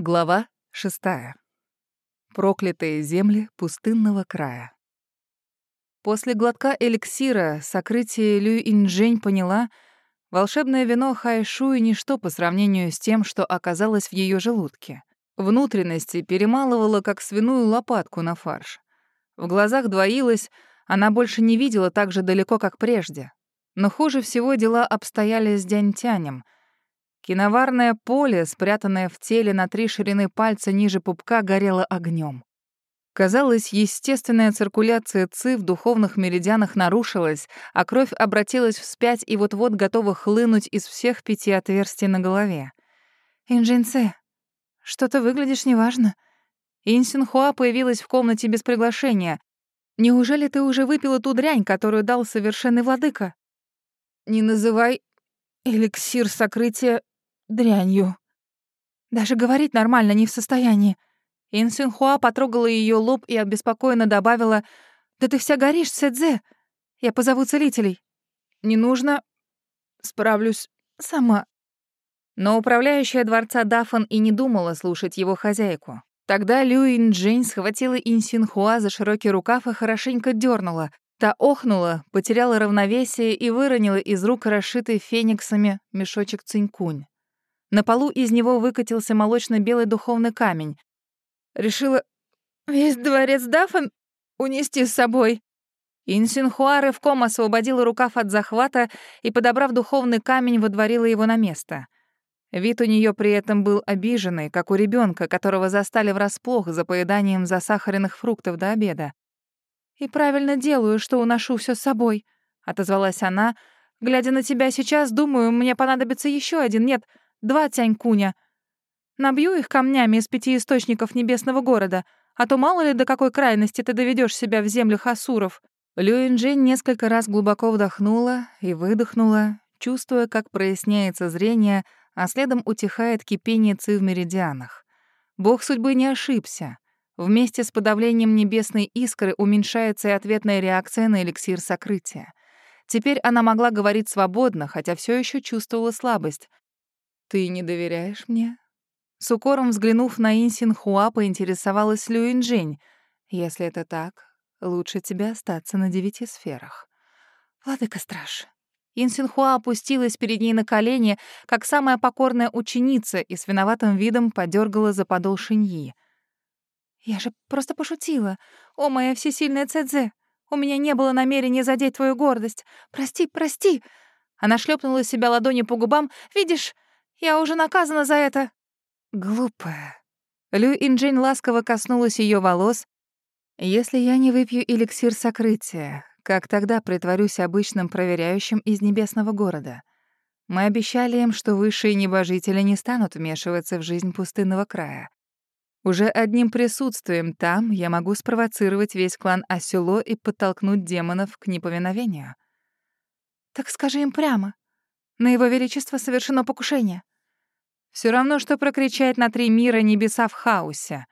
Глава шестая. Проклятые земли пустынного края. После глотка эликсира сокрытие Лю Инжень поняла, волшебное вино Хайшуи — ничто по сравнению с тем, что оказалось в ее желудке. Внутренности перемалывала, как свиную лопатку на фарш. В глазах двоилась, она больше не видела так же далеко, как прежде. Но хуже всего дела обстояли с Дянтянем — Киноварное поле, спрятанное в теле на три ширины пальца ниже пупка, горело огнем. Казалось, естественная циркуляция ЦИ в духовных меридианах нарушилась, а кровь обратилась вспять и вот-вот готова хлынуть из всех пяти отверстий на голове. «Инжинце, что-то выглядишь неважно». Инсинхуа появилась в комнате без приглашения. «Неужели ты уже выпила ту дрянь, которую дал совершенный владыка?» «Не называй эликсир сокрытия дрянью. Даже говорить нормально не в состоянии. Инсинхуа потрогала ее лоб и обеспокоенно добавила, «Да ты вся горишь, Сэдзе. Я позову целителей». «Не нужно. Справлюсь сама». Но управляющая дворца Дафан и не думала слушать его хозяйку. Тогда Люин Джейн схватила Инсинхуа за широкий рукав и хорошенько дернула. Та охнула, потеряла равновесие и выронила из рук расшитый фениксами мешочек цинькунь. На полу из него выкатился молочно-белый духовный камень. Решила весь дворец Дафан унести с собой. Инсинхуа рывком освободила рукав от захвата и, подобрав духовный камень, водворила его на место. Вид у нее при этом был обиженный, как у ребенка, которого застали врасплох за поеданием засахаренных фруктов до обеда. «И правильно делаю, что уношу все с собой», — отозвалась она. «Глядя на тебя сейчас, думаю, мне понадобится еще один, нет, Два тянькуня. Набью их камнями из пяти источников небесного города, а то мало ли до какой крайности ты доведешь себя в землях асуров». Люинджин несколько раз глубоко вдохнула и выдохнула, чувствуя, как проясняется зрение, а следом утихает кипение ци в меридианах. Бог судьбы не ошибся. Вместе с подавлением небесной искры уменьшается и ответная реакция на эликсир сокрытия. Теперь она могла говорить свободно, хотя все еще чувствовала слабость. «Ты не доверяешь мне?» С укором взглянув на Инсин Хуа, поинтересовалась Люинджень. «Если это так, лучше тебе остаться на девяти сферах». «Владыка-страж». Инсин Хуа опустилась перед ней на колени, как самая покорная ученица, и с виноватым видом подергала за подол шиньи. «Я же просто пошутила. О, моя всесильная Цэдзе, у меня не было намерения задеть твою гордость. Прости, прости!» Она шлепнула себя ладонью по губам. «Видишь, я уже наказана за это». Глупая. Лю Инджень ласково коснулась ее волос. «Если я не выпью эликсир сокрытия, как тогда притворюсь обычным проверяющим из небесного города? Мы обещали им, что высшие небожители не станут вмешиваться в жизнь пустынного края. Уже одним присутствием там я могу спровоцировать весь клан Асюло и подтолкнуть демонов к неповиновению». «Так скажи им прямо. На его величество совершено покушение». Все равно, что прокричать на три мира небеса в хаосе.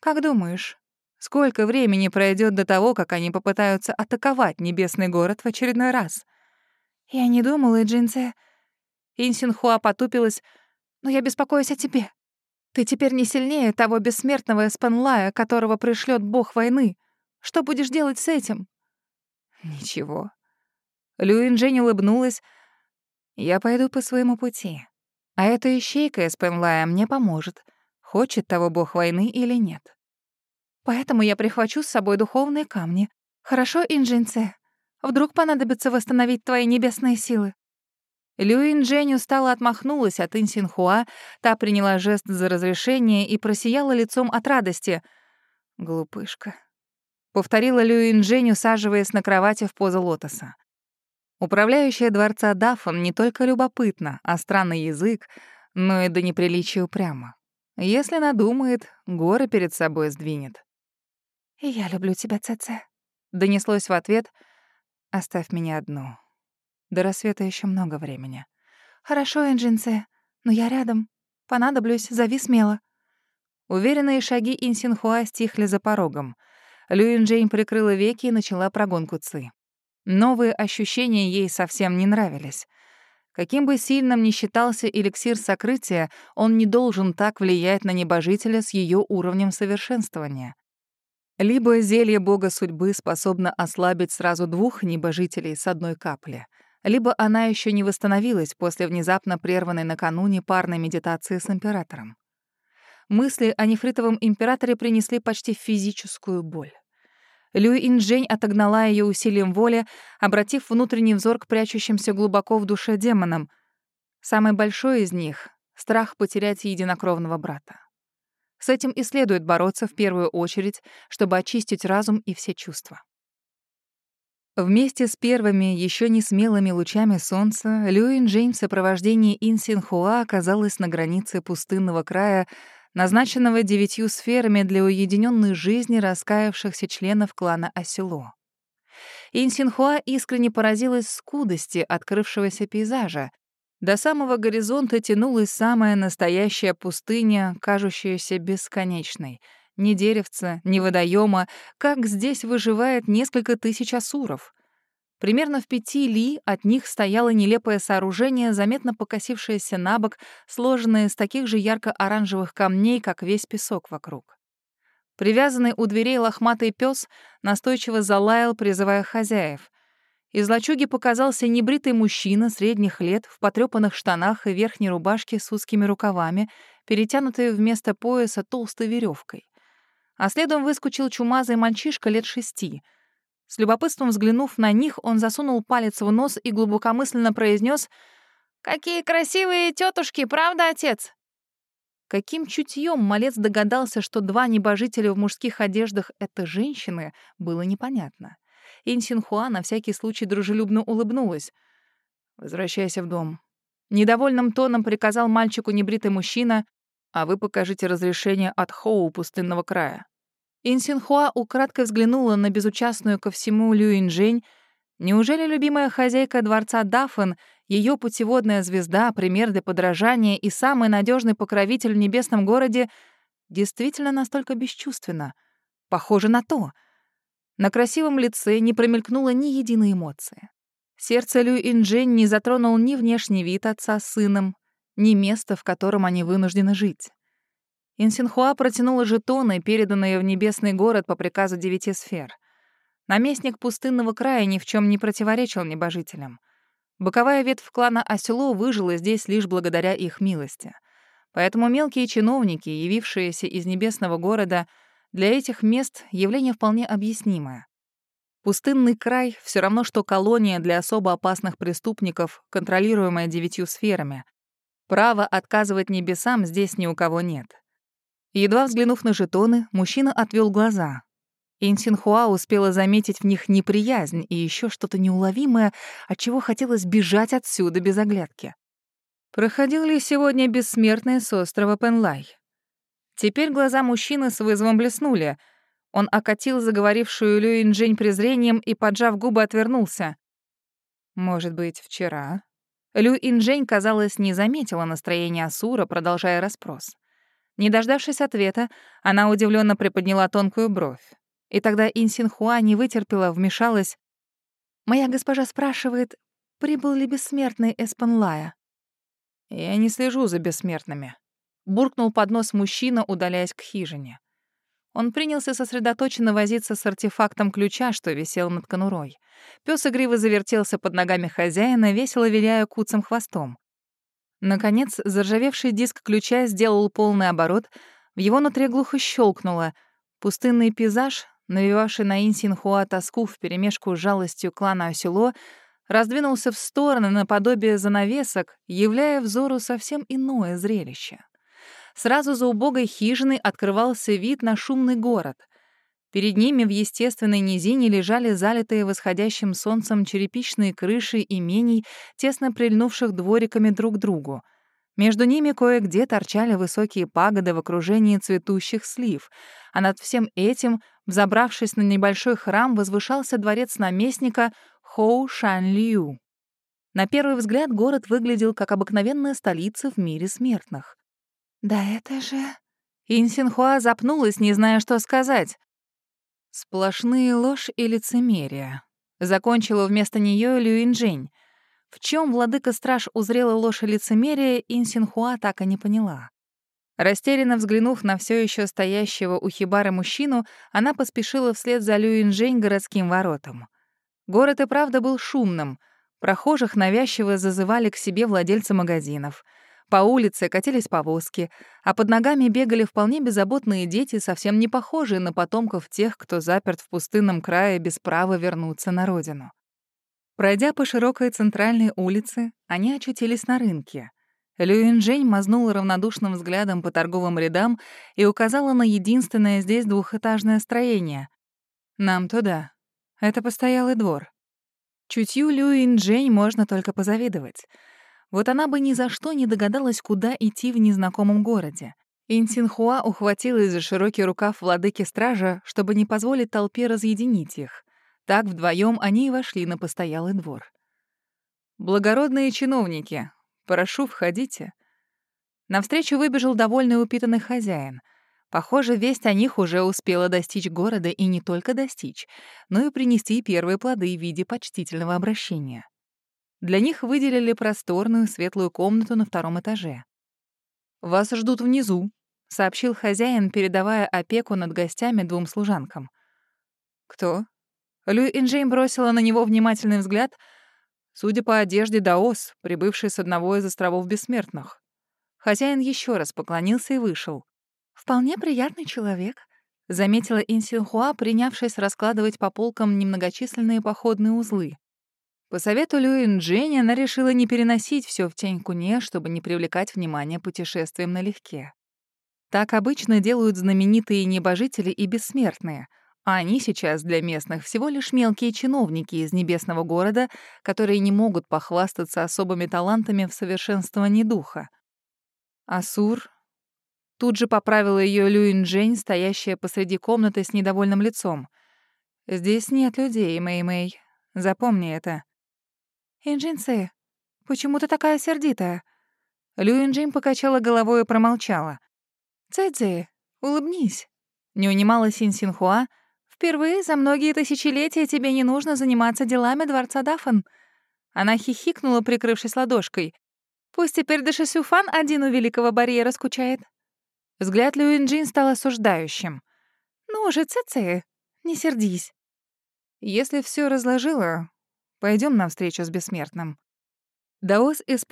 Как думаешь, сколько времени пройдет до того, как они попытаются атаковать небесный город в очередной раз? Я не думала, Джинсе. Инсинхуа потупилась. Но я беспокоюсь о тебе. Ты теперь не сильнее того бессмертного Эспенлая, которого пришлет бог войны. Что будешь делать с этим? Ничего. Люин Джень улыбнулась. Я пойду по своему пути. А эта ищейка из Пенлая мне поможет, хочет того бог войны или нет. Поэтому я прихвачу с собой духовные камни. Хорошо, Инжинце? Вдруг понадобится восстановить твои небесные силы?» Люин Джень устало отмахнулась от Инсинхуа, та приняла жест за разрешение и просияла лицом от радости. «Глупышка», — повторила Люин Джень, усаживаясь на кровати в позу лотоса. Управляющая дворца Даффон не только любопытна, а странный язык, но и до неприличия упрямо. Если надумает, горы перед собой сдвинет. «И я люблю тебя, Цеце», — донеслось в ответ. «Оставь меня одну. До рассвета еще много времени». «Хорошо, Энджинце, но я рядом. Понадоблюсь, зови смело». Уверенные шаги Инсинхуа стихли за порогом. Люин Джейн прикрыла веки и начала прогонку Ци. Новые ощущения ей совсем не нравились. Каким бы сильным ни считался эликсир сокрытия, он не должен так влиять на небожителя с ее уровнем совершенствования. Либо зелье бога судьбы способно ослабить сразу двух небожителей с одной капли, либо она еще не восстановилась после внезапно прерванной накануне парной медитации с императором. Мысли о нефритовом императоре принесли почти физическую боль. Лю Инжень отогнала ее усилием воли, обратив внутренний взор к прячущимся глубоко в душе демонам. Самый большой из них — страх потерять единокровного брата. С этим и следует бороться в первую очередь, чтобы очистить разум и все чувства. Вместе с первыми, еще не смелыми лучами солнца, Люин Джейн в сопровождении Инсинхуа оказалась на границе пустынного края, назначенного девятью сферами для уединенной жизни раскаявшихся членов клана Осело. Инсинхуа искренне поразилась скудости открывшегося пейзажа, до самого горизонта тянулась самая настоящая пустыня, кажущаяся бесконечной. Ни деревца, ни водоема, как здесь выживает несколько тысяч асуров. Примерно в пяти ли от них стояло нелепое сооружение, заметно покосившееся на бок, сложенное из таких же ярко-оранжевых камней, как весь песок вокруг. Привязанный у дверей лохматый пес настойчиво залаял, призывая хозяев. Из лачуги показался небритый мужчина средних лет в потрёпанных штанах и верхней рубашке с узкими рукавами, перетянутой вместо пояса толстой веревкой. А следом выскочил чумазый мальчишка лет шести. С любопытством взглянув на них, он засунул палец в нос и глубокомысленно произнес «Какие красивые тетушки, правда, отец?» Каким чутьем малец догадался, что два небожителя в мужских одеждах — это женщины, было непонятно. Инсинхуа на всякий случай дружелюбно улыбнулась. «Возвращайся в дом». Недовольным тоном приказал мальчику небритый мужчина, «А вы покажите разрешение от Хоу пустынного края». Инсинхуа украдкой взглянула на безучастную ко всему Люинжень. Неужели любимая хозяйка дворца Даффен, ее путеводная звезда, пример для подражания и самый надежный покровитель в небесном городе, действительно настолько бесчувственна? Похоже на то — на красивом лице не промелькнуло ни единой эмоции. Сердце Лю Инджень не затронул ни внешний вид отца с сыном, ни место, в котором они вынуждены жить. Инсинхуа протянула жетоны, переданные в небесный город по приказу девяти сфер. Наместник пустынного края ни в чем не противоречил небожителям. Боковая ветвь клана Осело выжила здесь лишь благодаря их милости. Поэтому мелкие чиновники, явившиеся из небесного города, для этих мест явление вполне объяснимое. Пустынный край — все равно, что колония для особо опасных преступников, контролируемая девятью сферами. Право отказывать небесам здесь ни у кого нет. Едва взглянув на жетоны, мужчина отвел глаза. Инсинхуа успела заметить в них неприязнь и еще что-то неуловимое, от чего хотелось бежать отсюда без оглядки. Проходил ли сегодня бессмертный с острова Пенлай? Теперь глаза мужчины с вызовом блеснули. Он окатил заговорившую Лю Инжень презрением и, поджав губы, отвернулся. «Может быть, вчера?» Лю Инжень, казалось, не заметила настроения Асура, продолжая расспрос. Не дождавшись ответа, она удивленно приподняла тонкую бровь. И тогда Инсинхуа не вытерпела, вмешалась. «Моя госпожа спрашивает, прибыл ли бессмертный Эспанлая?» «Я не слежу за бессмертными», буркнул под нос мужчина, удаляясь к хижине. Он принялся сосредоточенно возиться с артефактом ключа, что висел над конурой. Пёс игриво завертелся под ногами хозяина, весело виляя куцым хвостом. Наконец, заржавевший диск ключа сделал полный оборот, в его нутре глухо щелкнуло. Пустынный пейзаж, навевавший на Инсинхуа тоску вперемешку с жалостью клана Осело, раздвинулся в стороны наподобие занавесок, являя взору совсем иное зрелище. Сразу за убогой хижиной открывался вид на шумный город. Перед ними в естественной низине лежали залитые восходящим солнцем черепичные крыши имений, тесно прильнувших двориками друг к другу. Между ними кое-где торчали высокие пагоды в окружении цветущих слив, а над всем этим, взобравшись на небольшой храм, возвышался дворец наместника Хоу Шан Лью. На первый взгляд город выглядел как обыкновенная столица в мире смертных. «Да это же...» Инсинхуа запнулась, не зная, что сказать. «Сплошные ложь и лицемерие», — закончила вместо неё Люинжень. В чем владыка-страж узрела ложь и лицемерие, Инсинхуа так и не поняла. Растерянно взглянув на все еще стоящего у хибары мужчину, она поспешила вслед за Люинжень городским воротам. Город и правда был шумным. Прохожих навязчиво зазывали к себе владельцы магазинов. По улице катились повозки, а под ногами бегали вполне беззаботные дети, совсем не похожие на потомков тех, кто заперт в пустынном крае без права вернуться на родину. Пройдя по широкой центральной улице, они очутились на рынке. Люинжень мазнула равнодушным взглядом по торговым рядам и указала на единственное здесь двухэтажное строение. «Нам туда. Это постоялый двор». Чутью Люинжень можно только позавидовать. Вот она бы ни за что не догадалась, куда идти в незнакомом городе. Инсинхуа ухватилась за широкий рукав владыки стража, чтобы не позволить толпе разъединить их. Так вдвоем они и вошли на постоялый двор. «Благородные чиновники, Прошу, входите». Навстречу выбежал довольный упитанный хозяин. Похоже, весть о них уже успела достичь города и не только достичь, но и принести первые плоды в виде почтительного обращения. Для них выделили просторную светлую комнату на втором этаже. «Вас ждут внизу», — сообщил хозяин, передавая опеку над гостями двум служанкам. «Кто?» Лю Инжейн бросила на него внимательный взгляд — Судя по одежде, Даос, прибывший с одного из островов Бессмертных. Хозяин еще раз поклонился и вышел. «Вполне приятный человек», — заметила Инсинхуа, принявшись раскладывать по полкам немногочисленные походные узлы. По совету Люин Дженни она решила не переносить все в тень куне, чтобы не привлекать внимание путешествием налегке. Так обычно делают знаменитые небожители и бессмертные — а они сейчас для местных всего лишь мелкие чиновники из небесного города, которые не могут похвастаться особыми талантами в совершенствовании духа. Асур тут же поправила ее Люин-Джень, стоящая посреди комнаты с недовольным лицом. «Здесь нет людей, Мэй-Мэй. Запомни это». «Инджинцы, почему ты такая сердитая?» Люин-Джень покачала головой и промолчала. «Цэцзи, улыбнись». Не унималась Син-Синхуа, Впервые за многие тысячелетия тебе не нужно заниматься делами дворца Дафан». Она хихикнула, прикрывшись ладошкой. «Пусть теперь Дашисюфан один у великого барьера скучает». Взгляд Люинджин стал осуждающим. «Ну же, Цици, не сердись». «Если все разложила, пойдем навстречу с бессмертным». Даос из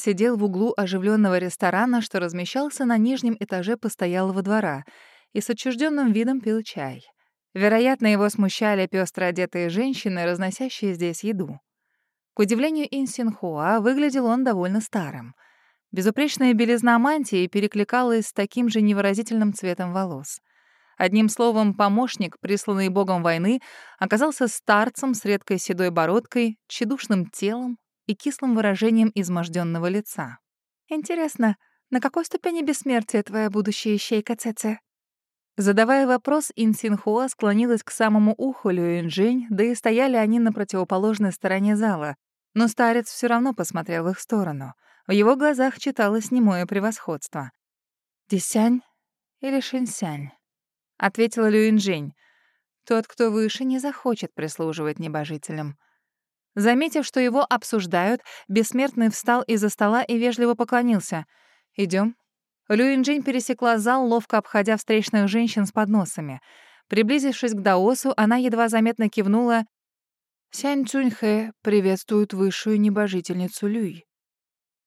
сидел в углу оживленного ресторана, что размещался на нижнем этаже постоялого двора, и с отчужденным видом пил чай. Вероятно, его смущали пестро одетые женщины, разносящие здесь еду. К удивлению Инсинхуа, выглядел он довольно старым. Безупречная белизна мантии перекликалась с таким же невыразительным цветом волос. Одним словом, помощник, присланный богом войны, оказался старцем с редкой седой бородкой, тщедушным телом и кислым выражением изможденного лица. «Интересно, на какой ступени бессмертия твоя будущая ищейка Цеце?» Задавая вопрос, Инсинхуа склонилась к самому уху Люэнжэнь, да и стояли они на противоположной стороне зала. Но старец все равно посмотрел в их сторону. В его глазах читалось немое превосходство. «Дисянь или Шинсянь?» — ответила Люинжень. «Тот, кто выше, не захочет прислуживать небожителям». Заметив, что его обсуждают, бессмертный встал из-за стола и вежливо поклонился. Идем. Люинджинь пересекла зал, ловко обходя встречных женщин с подносами. Приблизившись к Даосу, она едва заметно кивнула «Сянь Цуньхэ приветствует высшую небожительницу Люй».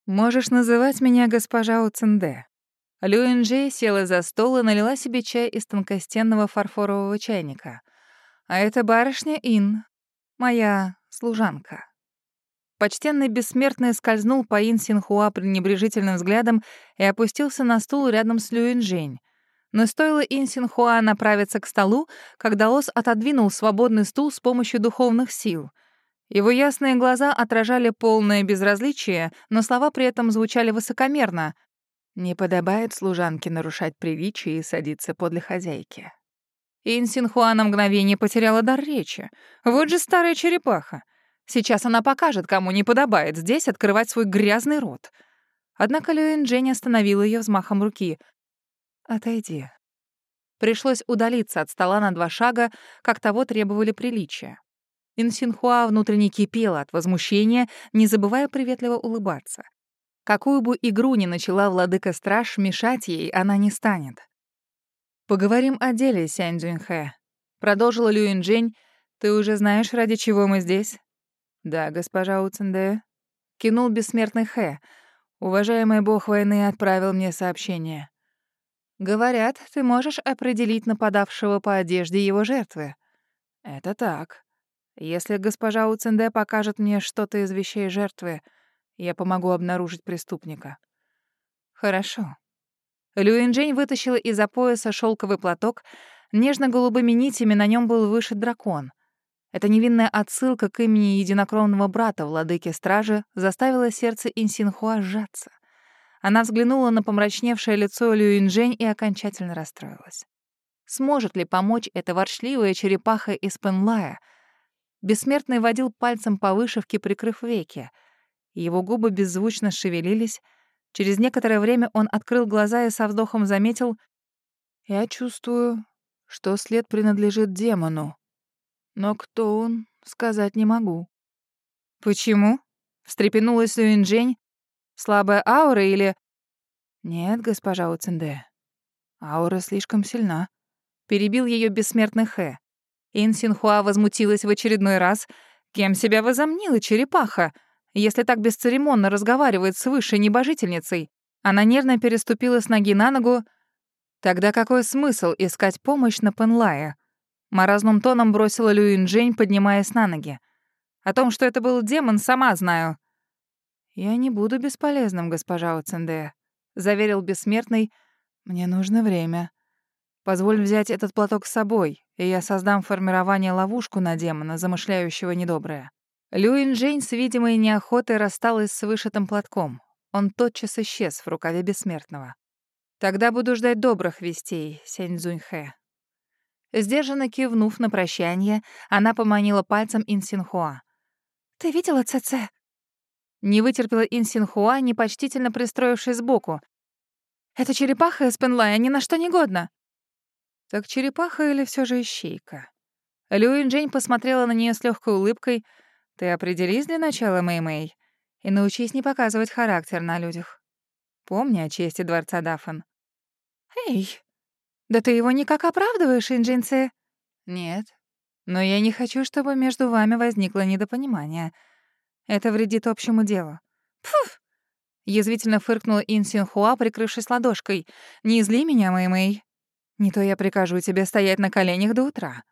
«Можешь называть меня госпожа Уцинде». Люинджи села за стол и налила себе чай из тонкостенного фарфорового чайника. «А это барышня Ин, моя служанка». Почтенный бессмертный скользнул по Ин Синхуа пренебрежительным взглядом и опустился на стул рядом с Люинжень. Но стоило Ин Синхуа направиться к столу, когда Ос отодвинул свободный стул с помощью духовных сил. Его ясные глаза отражали полное безразличие, но слова при этом звучали высокомерно. «Не подобает служанке нарушать приличие и садиться подле хозяйки». Ин Синхуа на мгновение потеряла дар речи. Вот же старая черепаха. Сейчас она покажет, кому не подобает здесь открывать свой грязный рот. Однако Люэн Дженни остановила ее взмахом руки. «Отойди». Пришлось удалиться от стола на два шага, как того требовали приличия. Инсинхуа внутренне кипела от возмущения, не забывая приветливо улыбаться. Какую бы игру ни начала владыка-страж, мешать ей она не станет. «Поговорим о деле, Сянь Цзюньхэ», — продолжила Люин Джень. «Ты уже знаешь, ради чего мы здесь?» «Да, госпожа Уцендэ», — кинул бессмертный Хэ. «Уважаемый бог войны отправил мне сообщение». «Говорят, ты можешь определить нападавшего по одежде его жертвы». «Это так. Если госпожа Уценде покажет мне что-то из вещей жертвы, я помогу обнаружить преступника». «Хорошо». Люинджень вытащила из-за пояса шелковый платок. Нежно-голубыми нитями на нем был вышит дракон. Эта невинная отсылка к имени единокровного брата владыки стражи заставила сердце Инсинхуа сжаться. Она взглянула на помрачневшее лицо Люинджень и окончательно расстроилась. Сможет ли помочь эта ворчливая черепаха из Пенлая? Бессмертный водил пальцем по вышивке, прикрыв веки. Его губы беззвучно шевелились. Через некоторое время он открыл глаза и со вздохом заметил «Я чувствую, что след принадлежит демону. Но кто он, сказать не могу». «Почему?» — встрепенулась Люинджень. «Слабая аура или...» «Нет, госпожа Уценде, аура слишком сильна», — перебил ее бессмертный Хэ. Ин Синхуа возмутилась в очередной раз. «Кем себя возомнила черепаха?» Если так бесцеремонно разговаривает с высшей небожительницей. Она нервно переступила с ноги на ногу. Тогда какой смысл искать помощь на Пенлае? Морозным тоном бросила Люин Джень, поднимаясь на ноги. О том, что это был демон, сама знаю. «Я не буду бесполезным, госпожа Уценде», — заверил бессмертный. «Мне нужно время. Позволь взять этот платок с собой, и я создам формирование ловушку на демона, замышляющего недоброе». Люин Джейн с видимой неохотой рассталась с вышитым платком. Он тотчас исчез в рукаве бессмертного. «Тогда буду ждать добрых вестей, Сянь Цзуньхэ». Сдержанно кивнув на прощание, она поманила пальцем Инсинхуа. «Ты видела ЦЦ?» Не вытерпела Инсинхуа, непочтительно пристроившись сбоку. «Эта черепаха из Пенлая ни на что не годна». «Так черепаха или все же ищейка?» Люин Джейн посмотрела на нее с легкой улыбкой — ты определись для начала, Мэй-Мэй, и научись не показывать характер на людях. Помни о чести дворца Даффан. Эй, да ты его никак оправдываешь, Инджинце? Нет, но я не хочу, чтобы между вами возникло недопонимание. Это вредит общему делу. Пф! Язвительно фыркнула Ин Синхуа, прикрывшись ладошкой. «Не зли меня, Мэй-Мэй. Не то я прикажу тебе стоять на коленях до утра».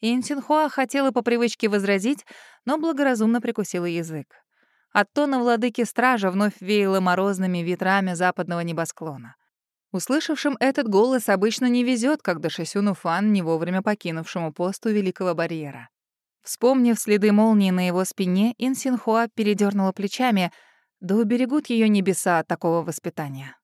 Инсинхуа хотела по привычке возразить, но благоразумно прикусила язык. От тона владыки стража вновь веяло морозными ветрами западного небосклона. Услышавшим этот голос обычно не везет, как Дашисюну Фан, не вовремя покинувшему посту Великого Барьера. Вспомнив следы молнии на его спине, Инсинхуа передернула плечами, да уберегут ее небеса от такого воспитания.